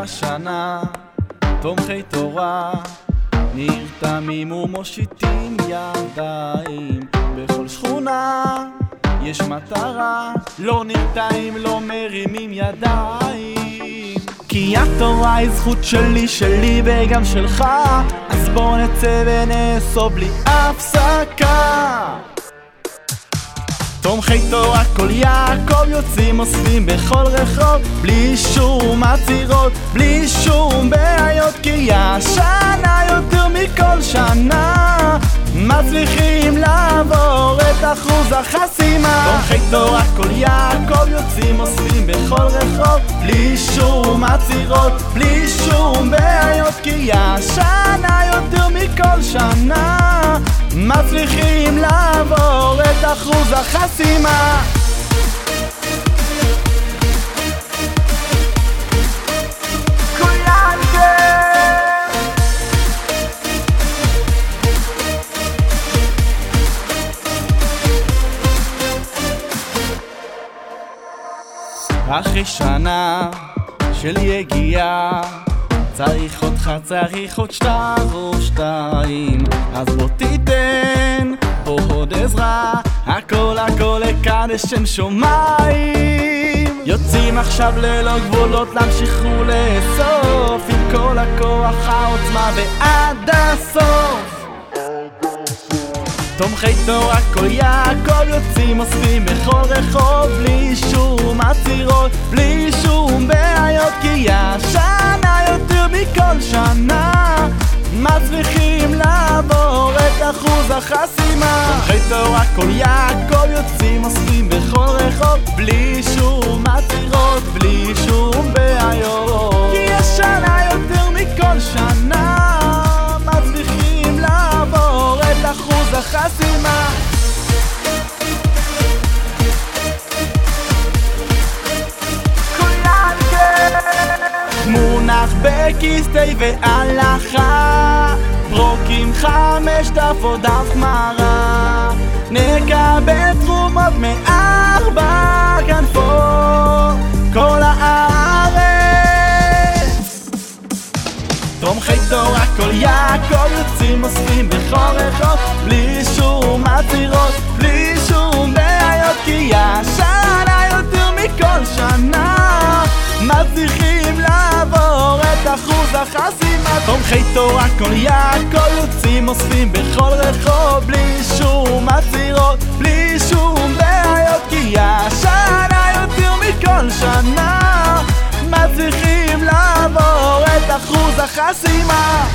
השנה, תומכי תורה, נרתמים ומושיטים ידיים. בכל שכונה יש מטרה, לא נרתעים, לא מרימים ידיים. כי התורה היא זכות שלי, שלי וגם שלך. אז בוא נצא ונאסוף בלי הפסקה תומכי תורה כל יעקב יוצאים אוספים בכל רחוב בלי שום עצירות, בלי שום בעיות כי השנה יותר מכל שנה מצליחים לעבור את אחוז החסימה. תומכי תורה כל יעקב יוצאים אוספים בכל רחוב בלי שום עצירות, בלי שום בעיות כי השנה יותר מכל שנה מצליחים לעבור אחוז החסימה. אחרי שנה של יגיעה צריך אותך, צריך עוד שטר או שתיים. אז בוא תיתן פה עוד עזרה הכל הכל לקדש שם שמיים. יוצאים עכשיו ללא גבולות להמשיך ולאסוף עם כל הכוח, העוצמה ועד הסוף. תומכי תורה כל יעקב יוצאים אוספים בכל רחוב בלי שום עצירות, בלי שום בעיות כי השנה יותר מכל שנה כל יעקב יוצאים אוספים בכל רחוב בלי שום עצירות, בלי שום בעיות. כי השנה יותר מכל שנה מצליחים לעבור את אחוז החסימה. מונח בכיס תה והלכה פרוקים חמש דף או דף גמרא נקבל תרומות מארבע כנפות כל הארץ. תומכי תורה כל יעקב יוצאים אוספים בכל רחוב בלי שום עצירות, בלי שום בעיות כי השנה יותר מכל שנה. מצליחים לעבור את אחוז החסימה תומכי תורה כל יעקב יוצאים אוספים בכל רחוב בלי שום עצירות, בלי שום בעיות כי השנה יותר מכל שנה. מצליחים לעבור את אחוז החסימה